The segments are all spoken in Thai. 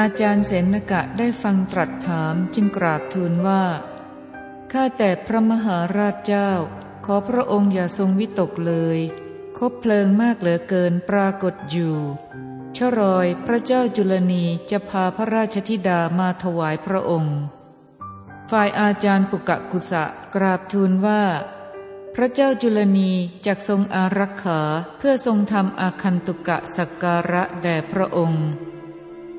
อาจารย์เสนกะได้ฟังตรัสถามจึงกราบทูลว่า ข้าแต่พระมหาราชเจ้า ขอพระองค์อย่าทรงวิตกเลย คบเพลิงมากเหลือเกินปรากฏอยู่ ชรอยพระเจ้าจุลนีจะพาพระราชธิดามาถวายพระองค์ ฝ่ายอาจารย์ปุกะกุสะกราบทูลว่า พระเจ้าจุลนีจักทรงอารักขาเพื่อทรงทำอาคันตุกะสักการะแด่พระองค์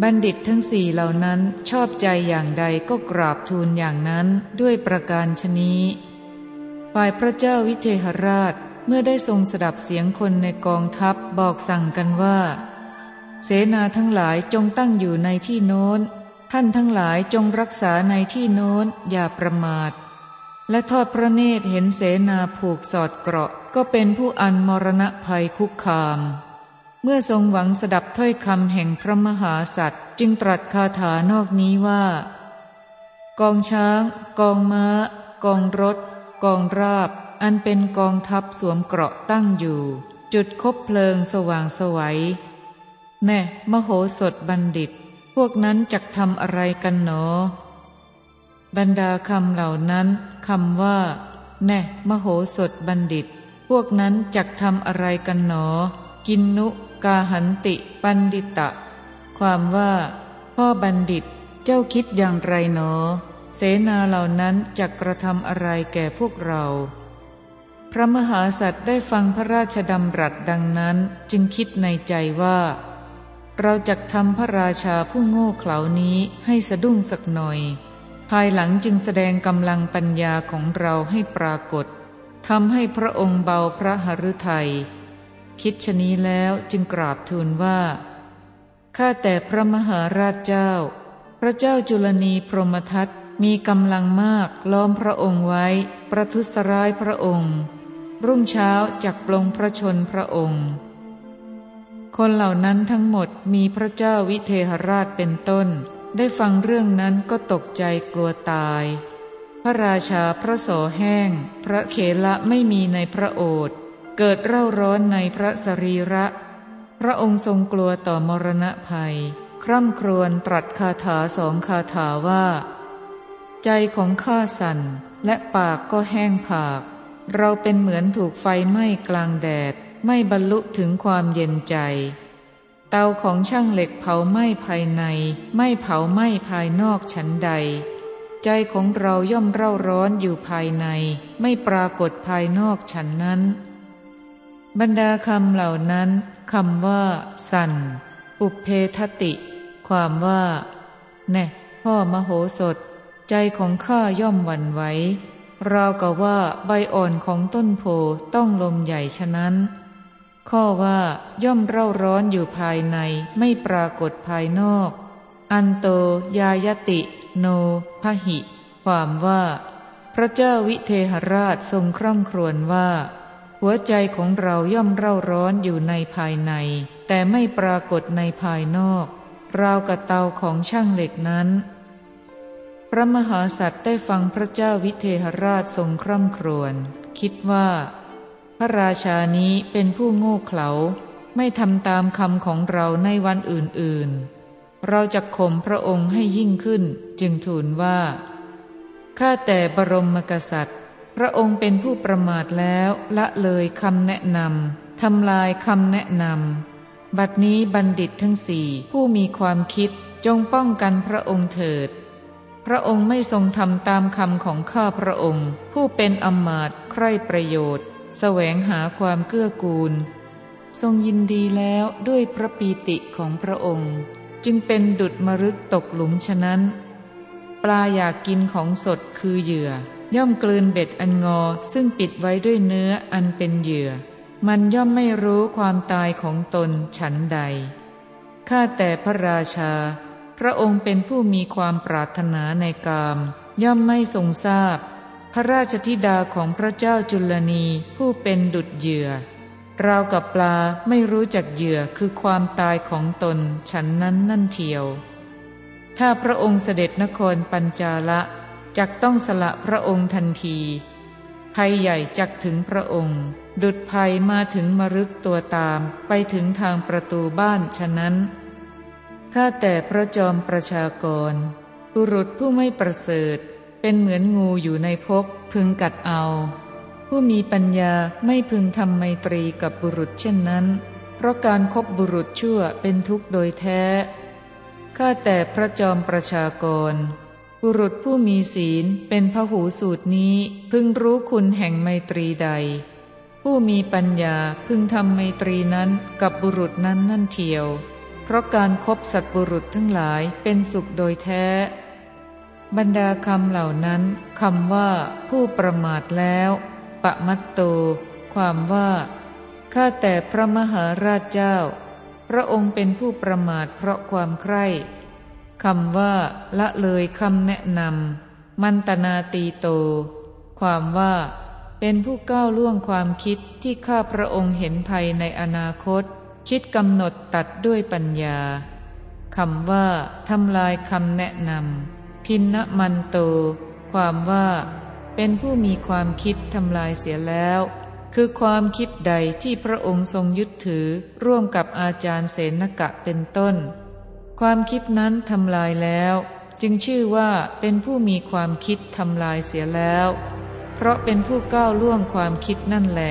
บัณฑิตทั้งสี่เหล่านั้นชอบใจอย่างใดก็กราบทูลอย่างนั้นด้วยประการชนี้ฝ่ายพระเจ้าวิเทหราชเมื่อได้ทรงสดับเสียงคนในกองทัพบอกสั่งกันว่า เสนาทั้งหลายจงตั้งอยู่ในที่โน้น ท่านทั้งหลายจงรักษาในที่โน้นอย่าประมาท และทอดพระเนตรเห็นเสนาผูกสอดเกราะก็เป็นผู้อันมรณะภัยคุกคาม เมื่อทรงหวังสดับถ้อยคำแห่งพระมหาสัตว์ จึงตรัสคาถานอกนี้ว่า กองช้าง กองม้า กองรถ กองราบ อันเป็นกองทัพสวมเกราะตั้งอยู่ จุดคบเพลิงสว่างสวัยแน่มโหสถบัณฑิต พวกนั้นจักทำอะไรกันหนอ บรรดาคำเหล่านั้นคำว่า แน่มโหสถบัณฑิต พวกนั้นจักทำอะไรกันหนอ กินนุ กาหันติปันดิตะ ความว่า พ่อบัณฑิตเจ้าคิดอย่างไรหนอ เสนาเหล่านั้นจักกระทำอะไรแก่พวกเรา พระมหาสัตว์ได้ฟังพระราชดำรัสดังนั้นจึงคิดในใจว่า เราจะทำพระราชาผู้โง่เขลานี้ให้สะดุ้งสักหน่อย ภายหลังจึงแสดงกำลังปัญญาของเราให้ปรากฏทำให้พระองค์เบาพระหฤทยัย คิดชนี้แล้วจึงกราบทูลว่า ข้าแต่พระมหาราชเจ้า พระเจ้าจุลนีพรหมทัตมีกำลังมากล้อมพระองค์ไว้ ประทุษร้ายพระองค์ รุ่งเช้าจักปลงพระชนพระองค์ คนเหล่านั้นทั้งหมดมีพระเจ้าวิเทหราชเป็นต้น ได้ฟังเรื่องนั้นก็ตกใจกลัวตาย พระราชาพระโสแห้ง พระเขละไม่มีในพระโอษฐ เกิดเร่าร้อนในพระสรีระ พระองค์ทรงกลัวต่อมรณะภัย คร่ำครวญตรัสคาถาสองคาถาว่า ใจของข้าสั่นและปากก็แห้งผาก เราเป็นเหมือนถูกไฟไหม้กลางแดด ไม่บรรลุถึงความเย็นใจ เตาของช่างเหล็กเผาไหม้ภายใน ไม่เผาไหม้ภายนอกฉันใด ใจของเราย่อมเร่าร้อนอยู่ภายใน ไม่ปรากฏภายนอกฉันนั้น บรรดาคำเหล่านั้นคำว่า สันอุเพทติ ความว่าแน่พ่อมโหสถ ใจของข้าย่อมหวั่นไหวราวกับว่าใบอ่อนของต้นโพต้องลมใหญ่ฉะนั้น ข้อว่าย่อมเร่าร้อนอยู่ภายในไม่ปรากฏภายนอก อันโตยายติ โนพหิ ความว่า พระเจ้าวิเทหราชทรงคร่ำครวญว่า หัวใจของเราย่อมเร่าร้อนอยู่ในภายใน แต่ไม่ปรากฏในภายนอก ราวกับเตาของช่างเหล็กนั้น พระมหาสัตว์ได้ฟังพระเจ้าวิเทหราชทรงคร่ำครวญคิดว่า พระราชานี้เป็นผู้โง่เขลาไม่ทำตามคำของเราในวันอื่นๆ เราจะข่มพระองค์ให้ยิ่งขึ้น จึงทูลว่า ข้าแต่บรมกษัตริย์ พระองค์เป็นผู้ประมาทแล้วละเลยคำแนะนำทำลายคำแนะนำบัดนี้บัณฑิตทั้งสี่ผู้มีความคิดจงป้องกันพระองค์เถิด พระองค์ไม่ทรงทำตามคำของข้าพระองค์ ผู้เป็นอมาตใคร่ประโยชน์ แสวงหาความเกื้อกูล ทรงยินดีแล้วด้วยพระปีติของพระองค์ จึงเป็นดุดมรึกตกหลุมฉะนั้น ปลาอยากกินของสดคือเหยื่อ ย่อมกลืนเบ็ดอันงอซึ่งปิดไว้ด้วยเนื้ออันเป็นเหยื่อ มันย่อมไม่รู้ความตายของตนฉันใด ข้าแต่พระราชา พระองค์เป็นผู้มีความปรารถนาในกาม ย่อมไม่ทรงทราบ พระราชธิดาของพระเจ้าจุลนีผู้เป็นดุจเหยื่อราวกับปลาไม่รู้จักเหยื่อคือความตายของตนฉันนั้นนั่นเทียว ถ้าพระองค์เสด็จนครปัญจาละ จักต้องสละพระองค์ทันที ภัยใหญ่จักถึงพระองค์ ดุดภัยมาถึงมรึกตัวตามไปถึงทางประตูบ้านฉะนั้น ข้าแต่พระจอมประชากร บุรุษผู้ไม่ประเสริฐ เป็นเหมือนงูอยู่ในพกพึงกัดเอา ผู้มีปัญญาไม่พึงทำไมตรีกับบุรุษเช่นนั้น เพราะการครบบุรุษชั่วเป็นทุกข์โดยแท้ ข้าแต่พระจอมประชากร บุรุษผู้มีศีลเป็นพหูสูตรนี้พึงรู้คุณแห่งไมตรีใด ผู้มีปัญญาพึงทำไมตรีนั้นกับบุรุษนั้นนั่นเทียว เพราะการครบสัตบุรุษทั้งหลายเป็นสุขโดยแท้ บรรดาคำเหล่านั้นคำว่า ผู้ประมาทแล้วปะมัตโต ความว่าข้าแต่พระมหาราชเจ้า พระองค์เป็นผู้ประมาทเพราะความใคร่ คำว่า ละเลยคำแนะนำมันตนาตีโต ความว่า เป็นผู้ก้าวล่วงความคิดที่ข้าพระองค์เห็นภัยในอนาคต คิดกำหนดตัดด้วยปัญญาคำว่าทำลายคำแนะนำพินนมันโต ความว่า เป็นผู้มีความคิดทำลายเสียแล้ว คือความคิดใดที่พระองค์ทรงยึดถือร่วมกับอาจารย์เสนกะเป็นต้น ความคิดนั้นทำลายแล้ว จึงชื่อว่าเป็นผู้มีความคิดทำลายเสียแล้ว เพราะเป็นผู้ก้าวล่วงความคิดนั่นแล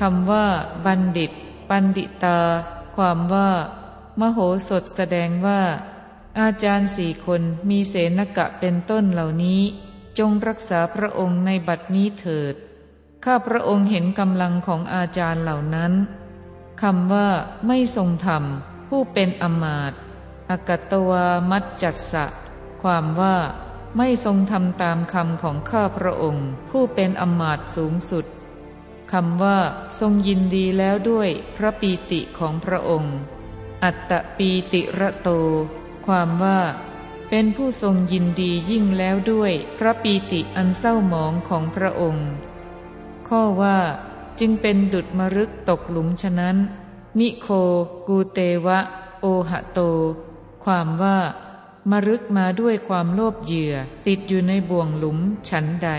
คำว่า บัณฑิต ปันดิตา ความว่า มโหสถแสดงว่า อาจารย์สี่คนมีเสนกะเป็นต้นเหล่านี้ จงรักษาพระองค์ในบัดนี้เถิด ข้าพระองค์เห็นกำลังของอาจารย์เหล่านั้นคำว่า ไม่ทรงธรรม ผู้เป็นอมาตอากตวามัจจัดสะความว่าไม่ทรงทำตามคำของข้าพระองค์ ผู้เป็นอมาตสูงสุดคำว่าทรงยินดีแล้วด้วยพระปีติของพระองค์ อัตตปีติระโต ความว่า เป็นผู้ทรงยินดียิ่งแล้วด้วยพระปีติอันเศร้าหมองของพระองค์ ข้อว่าจึงเป็นดุดมรึกตกหลุมฉะนั้น มิโค กูเตวะ โอหะโต ความว่ามรึกมาด้วยความโลภเหยื่อติดอยู่ในบ่วงหลุมฉันใด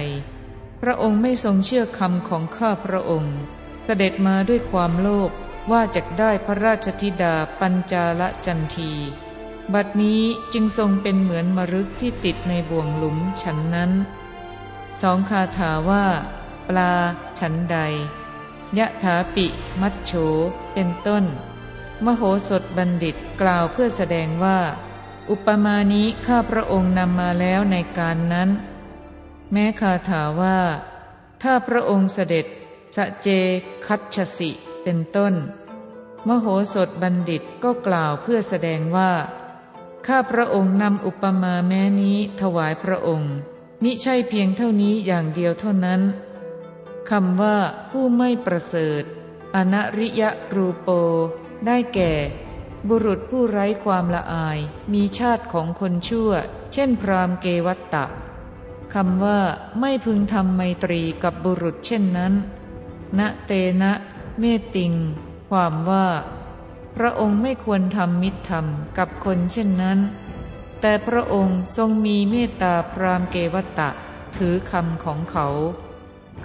พระองค์ไม่ทรงเชื่อคำของข้าพระองค์ เสด็จมาด้วยความโลภว่าจะได้พระราชธิดาปัญจาลจันที บัดนี้จึงทรงเป็นเหมือนมรึกที่ติดในบ่วงหลุมฉันนั้น สองคาถาว่า ปลาฉันใด ยะถาปิ มัชโฉเป็นต้น มโหสถบัณฑิตกล่าวเพื่อแสดงว่า อุปมานี้ข้าพระองค์นำมาแล้วในการนั้น แม้คาถาว่า ถ้าพระองค์เสด็จสะเจคัตชสิเป็นต้น มโหสถบัณฑิตก็กล่าวเพื่อแสดงว่า ข้าพระองค์นำอุปมาแม้นี้ถวายพระองค์ มิใช่เพียงเท่านี้อย่างเดียวเท่านั้น คำว่าผู้ไม่ประเสริฐ อนริยะรูโป ได้แก่ บุรุษผู้ไร้ความละอาย มีชาติของคนชั่ว เช่นพรามเกวัตตะคำว่าไม่พึงทำไมตรีกับบุรุษเช่นนั้น ณเตนะเมติง ความว่า พระองค์ไม่ควรทำมิตรธรรมกับคนเช่นนั้น แต่พระองค์ทรงมีเมตตาพรามเกวัตตะ ถือคำของเขา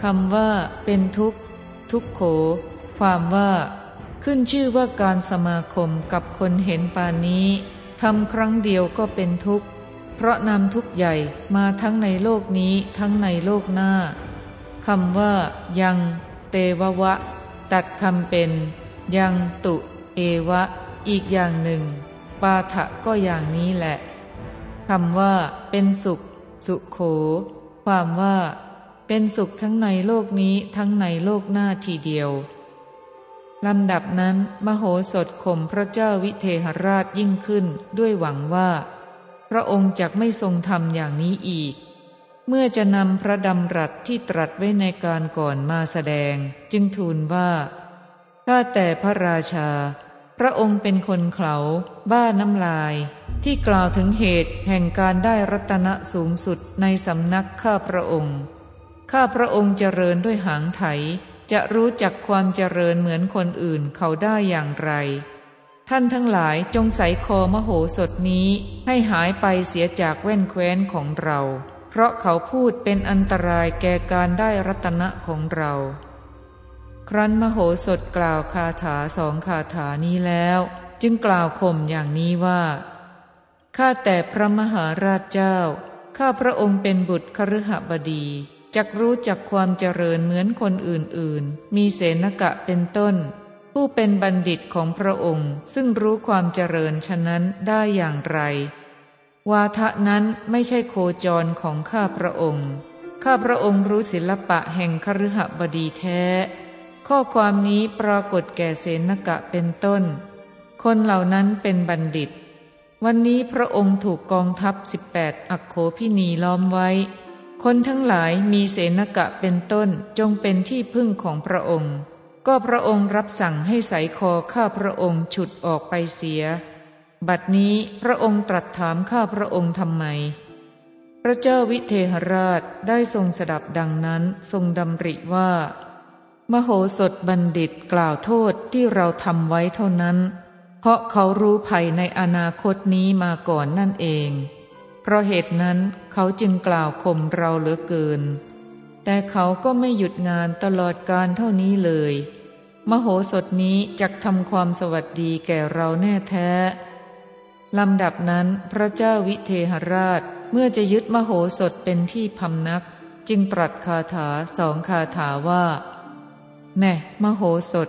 คำว่าเป็นทุกข์ ทุกโข ความว่า ขึ้นชื่อว่าการสมาคมกับคนเห็นปานนี้ทำครั้งเดียวก็เป็นทุกข์ เพราะนำทุกข์ใหญ่มาทั้งในโลกนี้ทั้งในโลกหน้าคำว่า ยัง เตวะวะ ตัดคำเป็น ยังตุ เอวะ อีกอย่างหนึ่ง ปาทะก็อย่างนี้แหละคำว่า เป็นสุข สุขโข ความว่า เป็นสุขทั้งในโลกนี้ทั้งในโลกหน้าทีเดียวลำดับนั้นมโหสถข่มพระเจ้าวิเทหราชยิ่งขึ้นด้วยหวังว่า พระองค์จักไม่ทรงทำอย่างนี้อีก เมื่อจะนำพระดำรัสที่ตรัสไว้ในการก่อนมาแสดง จึงทูลว่าถ้าแต่พระราชา พระองค์เป็นคนเขาบ้าน้ำลาย ที่กล่าวถึงเหตุแห่งการได้รัตนะสูงสุดในสำนักข้าพระองค์ ข้าพระองค์เจริญด้วยหางไถ จะรู้จักความเจริญเหมือนคนอื่นเขาได้อย่างไร ท่านทั้งหลายจงใส่คอมโหสถนี้ให้หายไปเสียจากแว่นแคว้นของเรา เพราะเขาพูดเป็นอันตรายแก่การได้รัตนะของเรา ครั้นมโหสถกล่าวคาถาสองคาถานี้แล้ว จึจึงกล่าวข่มอย่างนี้ว่าข้าแต่พระมหาราชเจ้า ข้าพระองค์เป็นบุตรคฤหบดี จักรู้จักความเจริญเหมือนคนอื่นๆ มีเสนกะเป็นต้น ผู้เป็นบัณฑิตของพระองค์ ซึ่งรู้ความเจริญฉะนั้นได้อย่างไร วาทะนั้นไม่ใช่โคจรของข้าพระองค์ ข้าพระองค์รู้ศิลปะแห่งคฤหบดีแท้ ข้อความนี้ปรากฏแก่เสนกะเป็นต้น คนเหล่านั้นเป็นบัณฑิต วันนี้พระองค์ถูกกองทัพ 18 อักโขพินีล้อมไว้ คนทั้งหลายมีเสนกะเป็นต้นจงเป็นที่พึ่งของพระองค์ ก็พระองค์รับสั่งให้ใส่คอข้าพระองค์ฉุดออกไปเสีย บัดนี้พระองค์ตรัสถามข้าพระองค์ทำไม พระเจ้าวิเทหราชได้ทรงสดับดังนั้นทรงดำริว่า มโหสถบัณฑิตกล่าวโทษที่เราทำไว้เท่านั้น เพราะเขารู้ภัยในอนาคตนี้มาก่อนนั่นเอง เพราะเหตุนั้นเขาจึงกล่าวข่มเราเหลือเกิน แต่เขาก็ไม่หยุดงานตลอดการเท่านี้เลย มโหสถนี้จักทำความสวัสดีแก่เราแน่แท้ลำดับนั้นพระเจ้าวิเทหราชเมื่อจะยึดมโหสถเป็นที่พำนัก จึงตรัสคาถาสองคาถาว่า แน่ มโหสถ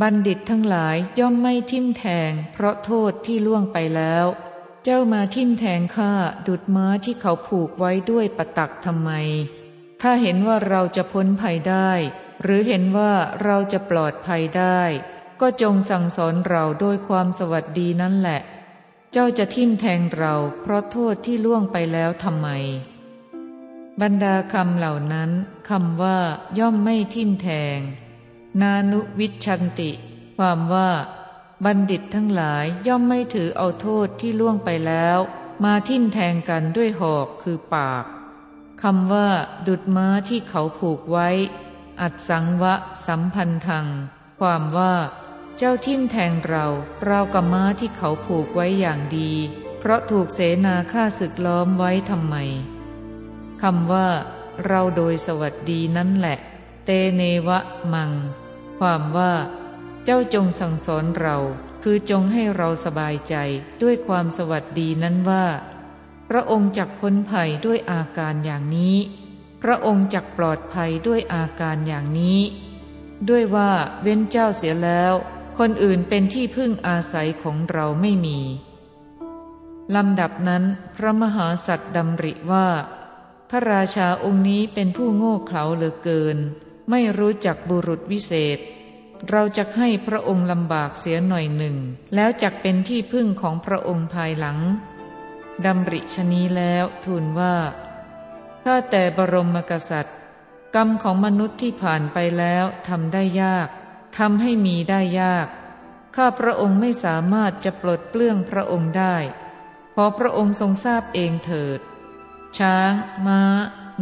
บัณฑิตทั้งหลายย่อมไม่ทิ่มแทง เพราะโทษที่ล่วงไปแล้ว เจ้ามาทิ่มแทงข้าดุดม้าที่เขาผูกไว้ด้วยประตักทำไม ถ้าเห็นว่าเราจะพ้นภัยได้ หรือเห็นว่าเราจะปลอดภัยได้ ก็จงสั่งสอนเราโดยความสวัสดีนั่นแหละ เจ้าจะทิ่มแทงเราเพราะโทษที่ล่วงไปแล้วทำไม บรรดาคำเหล่านั้นคำว่าย่อมไม่ทิ่มแทง นานุวิชันติ ความว่า บัณฑิตทั้งหลายย่อมไม่ถือเอาโทษที่ล่วงไปแล้ว มาทิ่มแทงกันด้วยหอกคือปากคำว่า ดุดม้าที่เขาผูกไว้ อัดสังวะสัมพันธัง ความว่า เจ้าทิ่มแทงเราเรากับม้าที่เขาผูกไว้อย่างดี เพราะถูกเสนาฆ่าศึกล้อมไว้ทำไมคำว่า เราโดยสวัสดีนั่นแหละ เตเนวะมัง ความว่า เจ้าจงสั่งสอนเรา คือจงให้เราสบายใจด้วยความสวัสดีนั้นว่า พระองค์จักพ้นภัยด้วยอาการอย่างนี้ พระองค์จักปลอดภัยด้วยอาการอย่างนี้ ด้วยว่าเว้นเจ้าเสียแล้ว คนอื่นเป็นที่พึ่งอาศัยของเราไม่มีลำดับนั้นพระมหาสัตว์ดำริว่า พระราชาองค์นี้เป็นผู้โง่เขลาเหลือเกิน ไม่รู้จักบุรุษวิเศษ เราจะให้พระองค์ลำบากเสียหน่อยหนึ่ง แล้วจักเป็นที่พึ่งของพระองค์ภายหลังดำริชนีแล้วทูลว่าถ้าแต่บรมกษัตริย์ กรรมของมนุษย์ที่ผ่านไปแล้วทำได้ยากทำให้มีได้ยาก ข้าพระองค์ไม่สามารถจะปลดเปลื้องพระองค์ได้ ขอพระองค์ทรงทราบเองเถิด ช้างม้า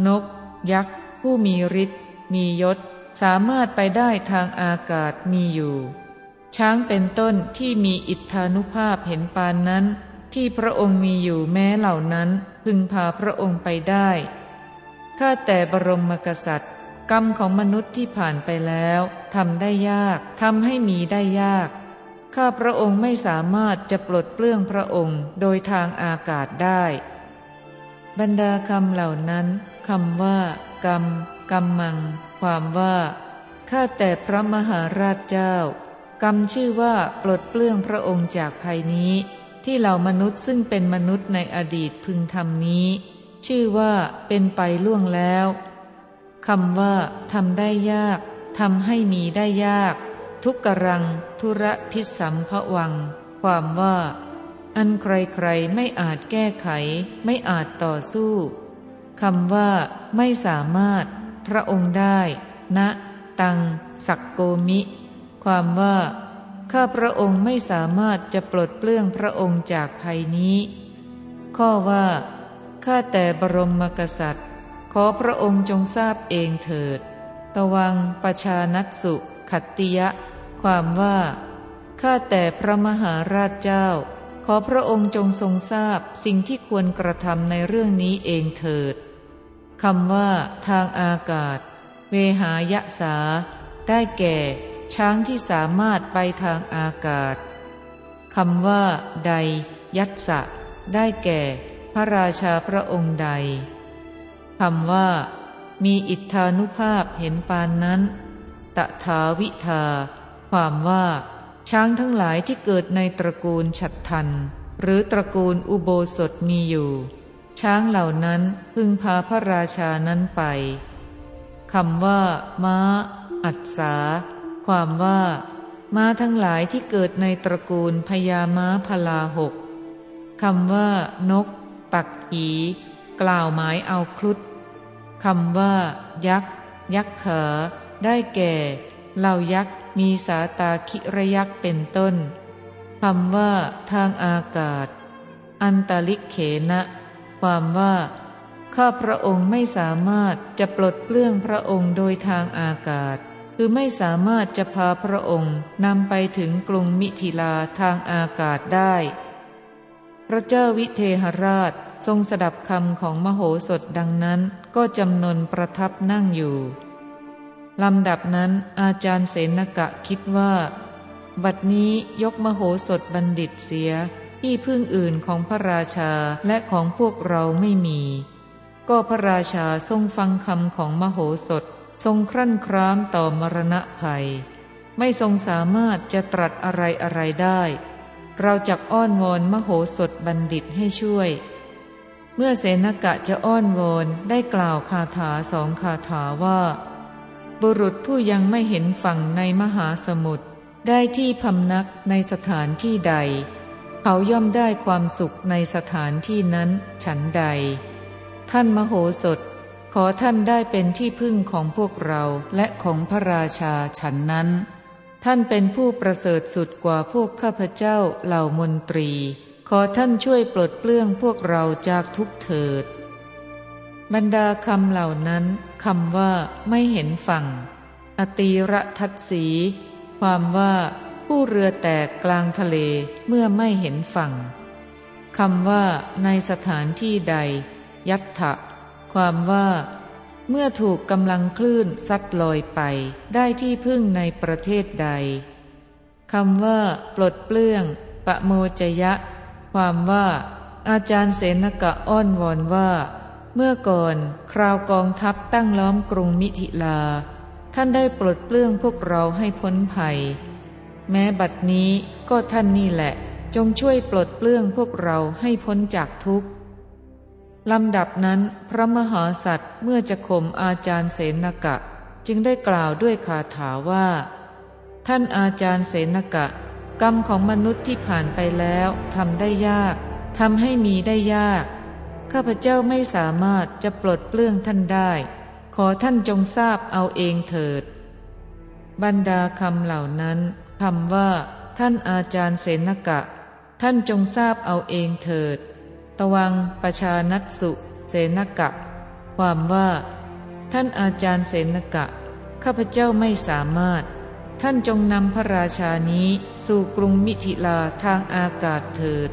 นก ยักษ์ ผู้มีฤทธิ์มียศ สามารถไปได้ทางอากาศมีอยู่ ช้างเป็นต้นที่มีอิทธานุภาพเห็นปานนั้น ที่พระองค์มีอยู่แม้เหล่านั้นพึงพาพระองค์ไปได้ข้าแต่บรมกษัตริย์ กรรมของมนุษย์ที่ผ่านไปแล้วทำได้ยากทำให้มีได้ยาก ข้าพระองค์ไม่สามารถจะปลดเปลื้องพระองค์โดยทางอากาศได้ บรรดาคำเหล่านั้นคำว่า กรรม กรรมัง ความว่า ข้าแต่พระมหาราชเจ้า กรรมชื่อว่าปลดเปลื้องพระองค์จากภัยนี้ ที่เหล่ามนุษย์ซึ่งเป็นมนุษย์ในอดีตพึงทำนี้ ชื่อว่าเป็นไปล่วงแล้วคำว่าทำได้ยากทำให้มีได้ยาก ทุกกรังทุระพิสัมภวัง ความว่า อันใครๆไม่อาจแก้ไข ไม่อาจต่อสู้คำว่า ไม่สามารถ พระองค์ได้ณตัง สักโกมิ ความว่า ข้าพระองค์ไม่สามารถจะปลดเปลื้องพระองค์จากภัยนี้ ข้อว่า ข้าแต่บรมมกษัตริย์ ขอพระองค์จงทราบเองเถิด ตวังปชานัตสุขัตติยะ ความว่า ข้าแต่พระมหาราชเจ้า ขอพระองค์จงทรงทราบสิ่งที่ควรกระทำในเรื่องนี้เองเถิด คำว่า ทางอากาศ เวหายะสา ได้แก่ ช้างที่สามารถไปทางอากาศคำว่า ใด ยัตสะ ได้แก่ พระราชาพระองค์ใดคำว่า มีอิทธานุภาพเห็นปานนั้นตถาวิทา ความว่า ช้างทั้งหลายที่เกิดในตระกูลฉัตรทัน หรือตระกูลอุโบสถมีอยู่ ช้างเหล่านั้นพึงพาพระราชานั้นไปคำว่า ม้า อัศาความว่า ม้าทั้งหลายที่เกิดในตระกูลพญาม้าพลาหกคำว่า นก ปักขีกล่าวหมายเอาครุฑคำว่า ยักษ์ ยักษ์ขาได้แก่เหล่ายักษ์มีสาตาคิระยักษ์เป็นต้นคำว่า ทางอากาศ อันตลิกเขนะ ความว่าข้าพระองค์ไม่สามารถจะปลดเปลื้องพระองค์โดยทางอากาศ คือไม่สามารถจะพาพระองค์นำไปถึงกรุงมิถิลาทางอากาศได้ พระเจ้าวิเทหราชทรงสดับคำของมโหสถดังนั้นก็จำนนประทับนั่งอยู่ลำดับนั้นอาจารย์เสนกะคิดว่า บัดนี้ยกมโหสถบัณฑิตเสีย ที่พึ่งอื่นของพระราชาและของพวกเราไม่มี ก็พระราชาทรงฟังคำของมโหสถ ทรงครั่นครามต่อมรณะภัย ไม่ทรงสามารถจะตรัสอะไรอะไรได้ เราจักอ้อนวอนมโหสถบัณฑิตให้ช่วย เมื่อเสนกะจะอ้อนวอนได้กล่าวคาถาสองคาถาว่า บุรุษผู้ยังไม่เห็นฝั่งในมหาสมุทรได้ที่พำนักในสถานที่ใด เขาย่อมได้ความสุขในสถานที่นั้นฉันใด ท่านมโหสถ ขอท่านได้เป็นที่พึ่งของพวกเราและของพระราชาฉันนั้น ท่านเป็นผู้ประเสริฐสุดกว่าพวกข้าพเจ้าเหล่ามนตรี ขอท่านช่วยปลดเปลื้องพวกเราจากทุกเถิด บรรดาคำเหล่านั้นคำว่าไม่เห็นฝั่ง อตีระทัศสี ความว่า ผู้เรือแตกกลางทะเลเมื่อไม่เห็นฝั่งคำว่าในสถานที่ใด ยัตถะความว่า เมื่อถูกกำลังคลื่นซัดลอยไปได้ที่พึ่งในประเทศใดคำว่า ปลดเปลื้องปะโมจยะ ความว่า อาจารย์เสนกะอ้อนวอนว่า เมื่อก่อนคราวกองทัพตั้งล้อมกรุงมิถิลา ท่านได้ปลดเปลื้องพวกเราให้พ้นภัย แม้บัดนี้ก็ท่านนี่แหละ จงช่วยปลดเปลื้องพวกเราให้พ้นจากทุกข์ลำดับนั้นพระมหาสัตว์เมื่อจะข่มอาจารย์เสนกะ จึงได้กล่าวด้วยคาถาว่า ท่านอาจารย์เสนกะ กรรมของมนุษย์ที่ผ่านไปแล้วทำได้ยากทำให้มีได้ยาก ข้าพเจ้าไม่สามารถจะปลดเปลื้องท่านได้ ขอท่านจงทราบเอาเองเถิด บรรดาคำเหล่านั้น คำว่า ท่านอาจารย์เสนกะ ท่านจงทราบเอาเองเถิด ตวังประชานัตสุ เสนกะ ความว่า ท่านอาจารย์เสนกะ ข้าพเจ้าไม่สามารถ ท่านจงนำพระราชานี้สู่กรุงมิถิลาทางอากาศเถิด